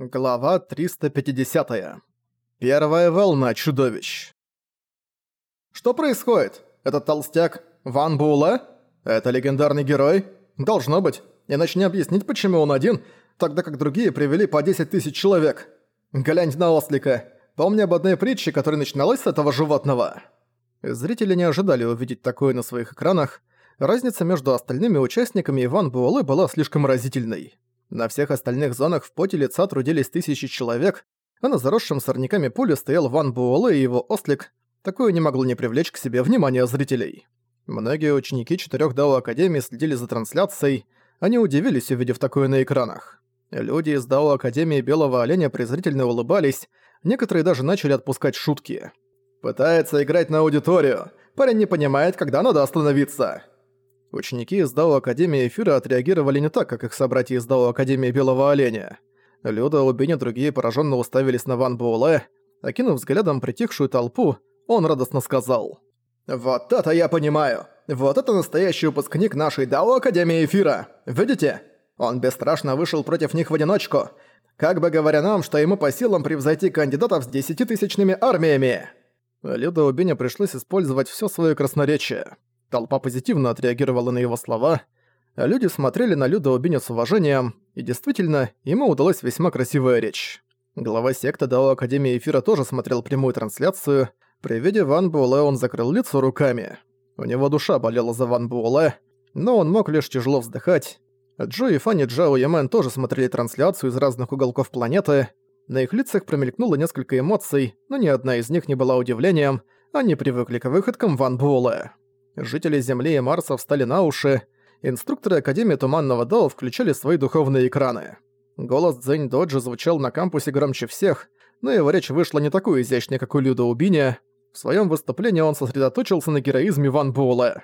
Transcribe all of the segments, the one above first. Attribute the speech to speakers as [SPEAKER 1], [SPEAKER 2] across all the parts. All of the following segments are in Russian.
[SPEAKER 1] Глава 350. Первая волна чудовищ. Что происходит? Этот толстяк Ван Була? Это легендарный герой? Должно быть. Иначе не объяснить, почему он один, тогда как другие привели по 10 тысяч человек. Глянь на ослика. Помни об одной притче, которая начиналась с этого животного. Зрители не ожидали увидеть такое на своих экранах. Разница между остальными участниками Иван Буэлэ была слишком разительной. На всех остальных зонах в поте лица трудились тысячи человек, а на заросшем сорняками поле стоял Ван Буэлэ и его ослик. Такое не могло не привлечь к себе внимание зрителей. Многие ученики четырех Дао Академии следили за трансляцией, они удивились, увидев такое на экранах. Люди из Дао Академии Белого Оленя презрительно улыбались, некоторые даже начали отпускать шутки. «Пытается играть на аудиторию. Парень не понимает, когда надо остановиться». Ученики из Дао Академии Эфира отреагировали не так, как их собратья из Дао Академии Белого Оленя. Люда, Лубин и другие пораженно уставились на Ван Буэлэ. Окинув взглядом притихшую толпу, он радостно сказал. «Вот это я понимаю! Вот это настоящий выпускник нашей Дао Академии Эфира! Видите? Он бесстрашно вышел против них в одиночку, как бы говоря нам, что ему по силам превзойти кандидатов с десятитысячными армиями!» Люда Убине пришлось использовать все свое красноречие. Толпа позитивно отреагировала на его слова, а люди смотрели на Люда Убиня с уважением, и действительно, ему удалась весьма красивая речь. Глава секты Дао Академии Эфира тоже смотрел прямую трансляцию. При виде Ван Буэлэ он закрыл лицо руками. У него душа болела за Ван Буэлэ, но он мог лишь тяжело вздыхать. Джо и Фанни Джао Ямен тоже смотрели трансляцию из разных уголков планеты. На их лицах промелькнуло несколько эмоций, но ни одна из них не была удивлением, они привыкли к выходкам Ван Буэлэ. Жители Земли и Марса встали на уши, инструкторы Академии Туманного Дао включали свои духовные экраны. Голос Цзэнь Доджи звучал на кампусе громче всех, но его речь вышла не такой изящной, как у Люда Убиня. В своем выступлении он сосредоточился на героизме Ван Буэлэ.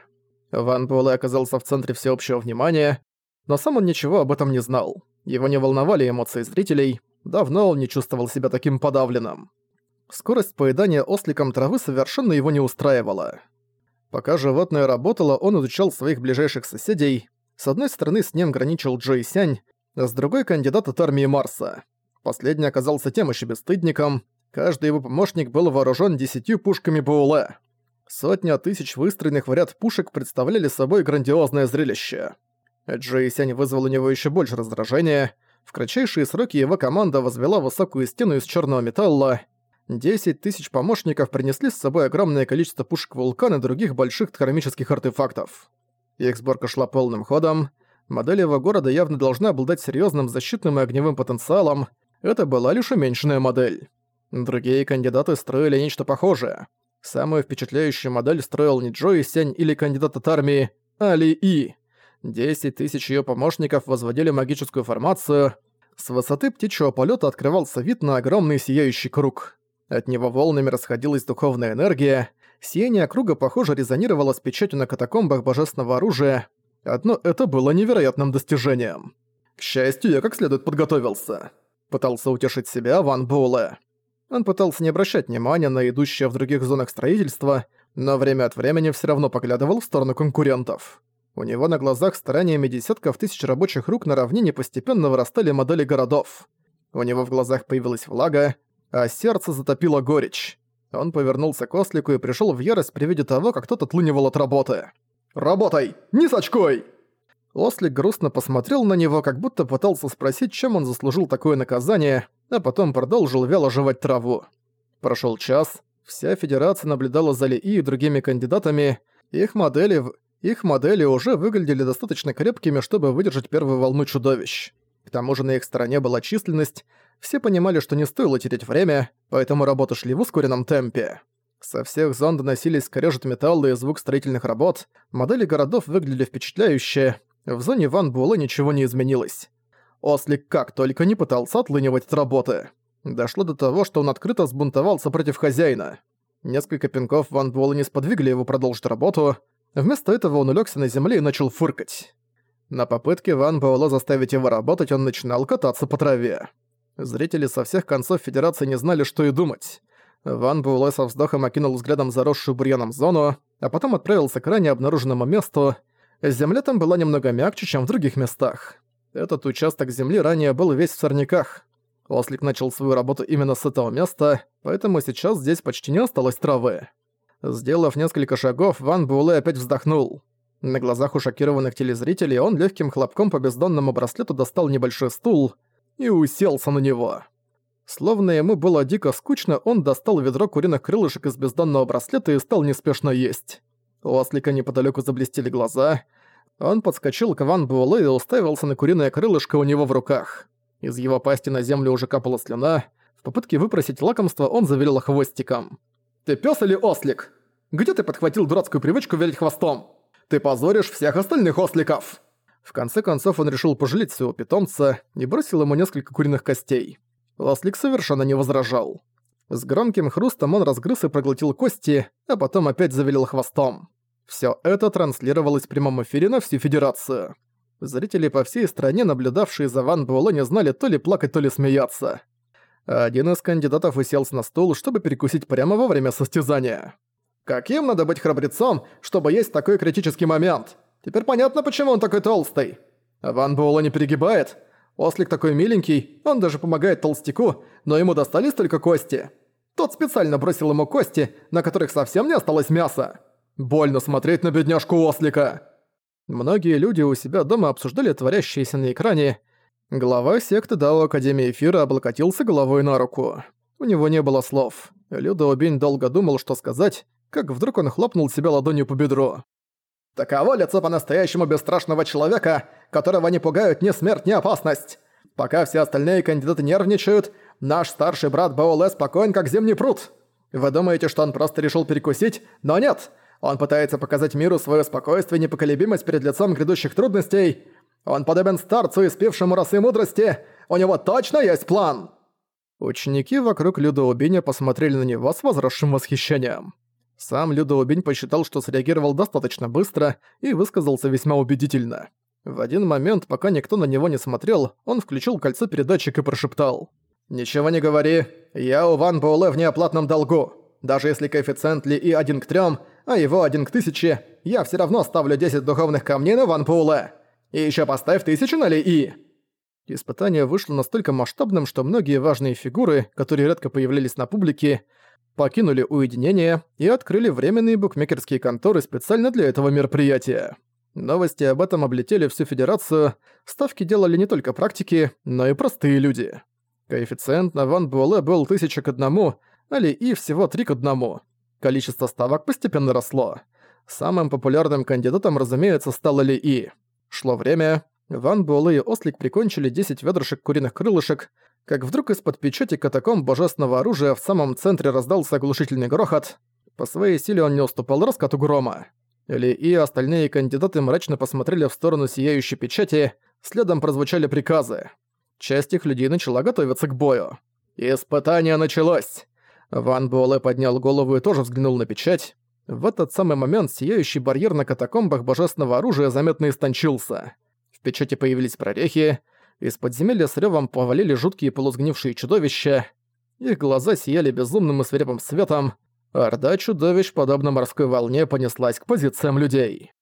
[SPEAKER 1] Ван Буэлэ оказался в центре всеобщего внимания, но сам он ничего об этом не знал. Его не волновали эмоции зрителей, давно он не чувствовал себя таким подавленным. Скорость поедания осликом травы совершенно его не устраивала. Пока животное работало, он изучал своих ближайших соседей. С одной стороны с ним граничил Джой Сянь, а с другой — кандидат от армии Марса. Последний оказался тем еще бесстыдником. Каждый его помощник был вооружен десятью пушками Бауле. Сотня тысяч выстроенных в ряд пушек представляли собой грандиозное зрелище. Джей Сянь вызвал у него еще больше раздражения. В кратчайшие сроки его команда возвела высокую стену из черного металла — 10 тысяч помощников принесли с собой огромное количество пушек вулкана и других больших кармических артефактов. Их сборка шла полным ходом. Модель его города явно должна обладать серьезным защитным и огневым потенциалом. Это была лишь уменьшенная модель. Другие кандидаты строили нечто похожее. Самую впечатляющую модель строил не Джои Сень или кандидат от армии, а Ли И. 10 тысяч ее помощников возводили магическую формацию. С высоты птичьего полета открывался вид на огромный сияющий круг. От него волнами расходилась духовная энергия, сияние круга, похоже, резонировало с печатью на катакомбах божественного оружия, одно это было невероятным достижением. К счастью, я как следует подготовился. Пытался утешить себя Ван Буэлэ. Он пытался не обращать внимания на идущее в других зонах строительства, но время от времени все равно поглядывал в сторону конкурентов. У него на глазах стараниями десятков тысяч рабочих рук на равнине постепенно вырастали модели городов. У него в глазах появилась влага, а сердце затопило горечь. Он повернулся к ослику и пришел в ярость при виде того, как тот отлынивал от работы. «Работай! Не с очкой!» Ослик грустно посмотрел на него, как будто пытался спросить, чем он заслужил такое наказание, а потом продолжил вяло жевать траву. Прошел час, вся Федерация наблюдала за Ли и другими кандидатами, их модели, их модели уже выглядели достаточно крепкими, чтобы выдержать первую волну чудовищ. К тому же на их стороне была численность, все понимали, что не стоило терять время, поэтому работы шли в ускоренном темпе. Со всех зон доносились скрежет металла и звук строительных работ, модели городов выглядели впечатляюще, в зоне Ван Буэлэ ничего не изменилось. Ослик как только не пытался отлынивать от работы. Дошло до того, что он открыто сбунтовался против хозяина. Несколько пинков Ван Буэлэ не сподвигли его продолжить работу, вместо этого он улегся на земле и начал фыркать. На попытке Ван Буэлэ заставить его работать он начинал кататься по траве. Зрители со всех концов Федерации не знали, что и думать. Ван Буэлэ со вздохом окинул взглядом заросшую бурьяном зону, а потом отправился к ранее обнаруженному месту. Земля там была немного мягче, чем в других местах. Этот участок земли ранее был весь в сорняках. Ослик начал свою работу именно с этого места, поэтому сейчас здесь почти не осталось травы. Сделав несколько шагов, Ван Буэлэ опять вздохнул. На глазах у шокированных телезрителей он легким хлопком по бездонному браслету достал небольшой стул и уселся на него. Словно ему было дико скучно, он достал ведро куриных крылышек из бездонного браслета и стал неспешно есть. У ослика неподалеку заблестели глаза. Он подскочил к Ван Буэлэ и уставился на куриное крылышко у него в руках. Из его пасти на землю уже капала слюна. В попытке выпросить лакомство он завилил хвостиком. «Ты пёс или ослик? Где ты подхватил дурацкую привычку велить хвостом? Ты позоришь всех остальных осликов!» В конце концов он решил пожалеть своего питомца и бросил ему несколько куриных костей. Ослик совершенно не возражал. С громким хрустом он разгрыз и проглотил кости, а потом опять завилил хвостом. Всё это транслировалось в прямом эфире на всю Федерацию. Зрители по всей стране, наблюдавшие за Ван Буэлэ, не знали то ли плакать, то ли смеяться. Один из кандидатов уселся на стул, чтобы перекусить прямо во время состязания. «Каким надо быть храбрецом, чтобы есть такой критический момент? Теперь понятно, почему он такой толстый. Ван Буэлэ не перегибает. Ослик такой миленький, он даже помогает толстяку, но ему достались только кости. Тот специально бросил ему кости, на которых совсем не осталось мяса. Больно смотреть на бедняжку Ослика!» Многие люди у себя дома обсуждали творящееся на экране. Глава секты Дао Академии Эфира облокотился головой на руку. У него не было слов. Люда Убень долго думал, что сказать, как вдруг он хлопнул себя ладонью по бедру. «Таково лицо по-настоящему бесстрашного человека, которого не пугают ни смерть, ни опасность. Пока все остальные кандидаты нервничают, наш старший брат Баоле спокоен, как зимний пруд. Вы думаете, что он просто решил перекусить? Но нет!» Он пытается показать миру свое спокойствие и непоколебимость перед лицом грядущих трудностей. Он подобен старцу, испившему росы мудрости. У него точно есть план!» Ученики вокруг Людоубиня посмотрели на него с возросшим восхищением. Сам Людоубинь посчитал, что среагировал достаточно быстро и высказался весьма убедительно. В один момент, пока никто на него не смотрел, он включил кольцо-передатчик и прошептал. «Ничего не говори, я у Ван Буэлэ в неоплатном долгу. Даже если коэффициент Ли и один к трем, а его один к тысяче, я все равно ставлю 10 духовных камней на Ван Пула. И еще поставь тысячу на Ли И. Испытание вышло настолько масштабным, что многие важные фигуры, которые редко появлялись на публике, покинули уединение и открыли временные букмекерские конторы специально для этого мероприятия. Новости об этом облетели всю Федерацию, ставки делали не только практики, но и простые люди. Коэффициент на Ван Буэлэ был 1000 к одному, Али И всего 3 к 1. Количество ставок постепенно росло. Самым популярным кандидатом, разумеется, стал Али И. Шло время, Ван Буэлэ и Ослик прикончили 10 ведрышек куриных крылышек, как вдруг из-под печати катакомб божественного оружия в самом центре раздался оглушительный грохот. По своей силе он не уступал раскату грома. Ли и остальные кандидаты мрачно посмотрели в сторону сияющей печати, следом прозвучали приказы. Часть их людей начала готовиться к бою. «Испытание началось!» Ван Буэлэ поднял голову и тоже взглянул на печать. В этот самый момент сияющий барьер на катакомбах божественного оружия заметно истончился. В печати появились прорехи, из подземелья с рёвом повалили жуткие полусгнившие чудовища. Их глаза сияли безумным и свирепым светом. Орда чудовищ, подобно морской волне, понеслась к позициям людей.